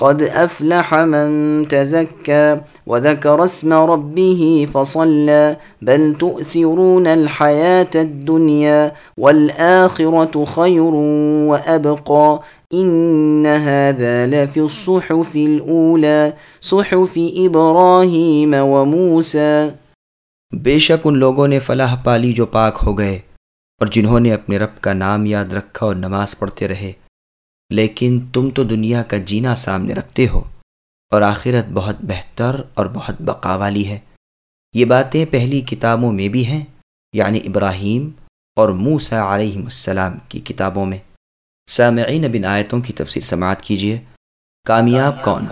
قد أفلح من تزكى وذكر اسم ربه فصلى بل تؤثرون الحياة الدنيا والآخرة خير وأبقى إن هذا لفي الصحف الأولى صحف إبراهيم وموسى بے شک ان لوگوں نے فلاح پالی جو پاک ہو گئے اور جنہوں نے اپنے رب کا نام یاد رکھا اور نماز پڑھتے رہے۔ لیکن تم تو دنیا کا جینا سامنے رکھتے ہو اور آخرت بہت بہتر اور بہت بقا والی ہے۔ یہ باتیں پہلی کتابوں میں بھی ہیں یعنی ابراہیم اور موسا علیہ السلام کی کتابوں میں۔ سامعین بن آیتوں کی تفصیل سماعت کیجیے کامیاب کون؟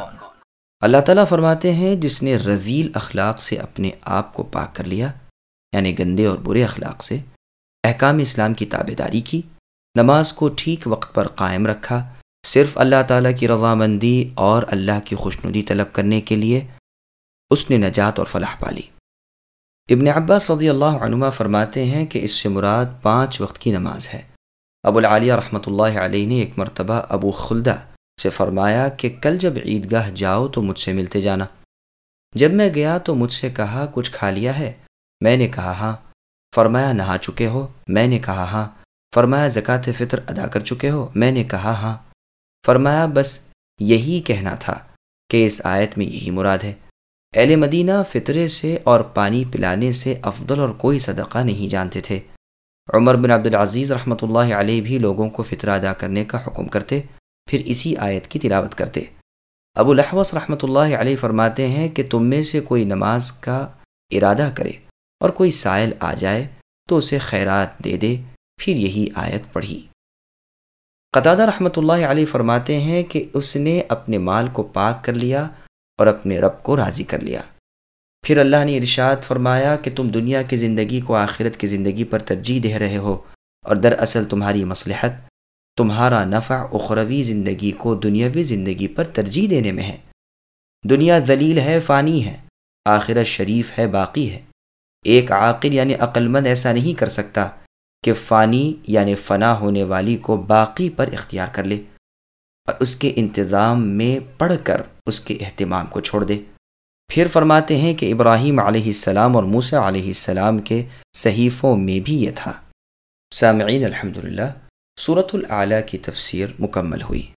اللہ تعالیٰ فرماتے ہیں، جس نے رضیل اخلاق سے اپنے آپ کو پاک کر لیا یعنی گندے اور برے اخلاق سے، احکام اسلام کی تابے داری کی۔ نماز کو ٹھیک وقت پر قائم رکھا، صرف اللہ تعالیٰ کی رضامندی اور اللہ کی خوشنودی طلب کرنے کے لیے اس نے نجات اور فلاح پالی ابن عباس رضی اللہ عنما فرماتے ہیں کہ اس سے مراد پانچ وقت کی نماز ہے۔ ابو العالیہ رحمۃ اللہ علیہ نے ایک مرتبہ ابو خلدہ سے فرمایا کہ کل جب عید گاہ جاؤ تو مجھ سے ملتے جانا۔ جب میں گیا تو مجھ سے کہا، کچھ کھا لیا ہے؟ میں نے کہا ہاں۔ فرمایا، نہا چکے ہو۔ میں نے کہا ہاں۔ فرمایا زکوٰۃ فطر ادا کر چکے ہو؟ میں نے کہا ہاں۔ فرمایا، بس یہی کہنا تھا کہ اس آیت میں یہی مراد ہے۔ اہل مدینہ فطرے سے اور پانی پلانے سے افضل اور کوئی صدقہ نہیں جانتے تھے۔ عمر بن عبدالعزیز رحمۃ اللہ علیہ بھی لوگوں کو فطرہ ادا کرنے کا حکم کرتے، پھر اسی آیت کی تلاوت کرتے۔ ابو الحوث رحمۃ اللہ علیہ فرماتے ہیں کہ تم میں سے کوئی نماز کا ارادہ کرے اور کوئی سائل آ جائے تو اسے خیرات دے دے۔ پھر یہی آیت پڑھی۔ قطادہ رحمۃ اللہ علیہ فرماتے ہیں کہ اس نے اپنے مال کو پاک کر لیا اور اپنے رب کو راضی کر لیا۔ پھر اللہ نے ارشاد فرمایا کہ تم دنیا کی زندگی کو آخرت کی زندگی پر ترجیح دے رہے ہو اور دراصل تمہاری مصلحت تمہارا نفع اخروی زندگی کو دنیاوی زندگی پر ترجیح دینے میں ہے۔ دنیا ذلیل ہے، فانی ہے، آخرت شریف ہے، باقی ہے۔ ایک عاقل یعنی عقلمند ایسا نہیں کر سکتا کہ فانی یعنی فنا ہونے والی کو باقی پر اختیار کر لے اور اس کے انتظام میں پڑھ کر اس کے اہتمام کو چھوڑ دے۔ پھر فرماتے ہیں کہ ابراہیم علیہ السلام اور موسیٰ علیہ السلام کے صحیفوں میں بھی یہ تھا۔ سامعین الحمد للہ صورت العلیٰ کی تفسیر مکمل ہوئی۔